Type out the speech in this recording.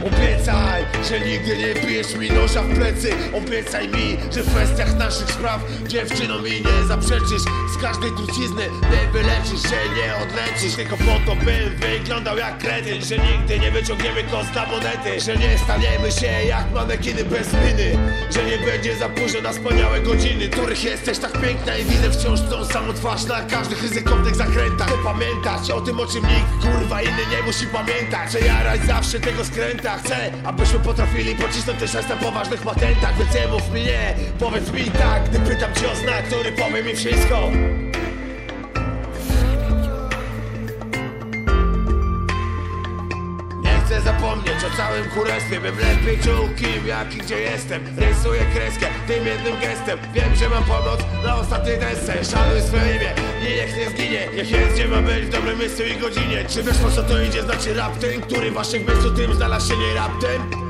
Obiecaj, że nigdy nie bijesz mi noża w plecy. Obiecaj mi, że w kwestiach naszych spraw Dziewczynom mi nie zaprzeczysz. Z każdej trucizny nie wyleczysz Że nie odlecisz. Tylko po to bym wyglądał jak kretyn Że nigdy nie wyciągniemy kostka monety. Że nie staniemy się jak manekiny bez miny. Że nie będzie za późno na wspaniałe godziny. Których jesteś tak piękna i widzę wciąż tą samą twarz Na każdych ryzykownych zakrętach. Chcę pamiętać o tym o czym nikt kurwa inny nie musi pamiętać. Że jarać zawsze tego skręta. Chcę, abyśmy potrafili pocisnąć też na poważnych patentach Więc nie mów mi nie, powiedz mi tak Gdy pytam cię o znak, który powie mi wszystko. Chcę zapomnieć o całym królestwie Bym lepiej czuł kim, jak i gdzie jestem. Rysuję kreskę tym jednym gestem. Wiem, że mam pomoc na ostatniej desce Szanuj swoje imię i niech nie zginie. Niech jest gdzie ma być w dobrym miejscu i godzinie. Czy wiesz po co to idzie? Znaczy rap ten, który waszych myślu tym znalazł się nie raptem?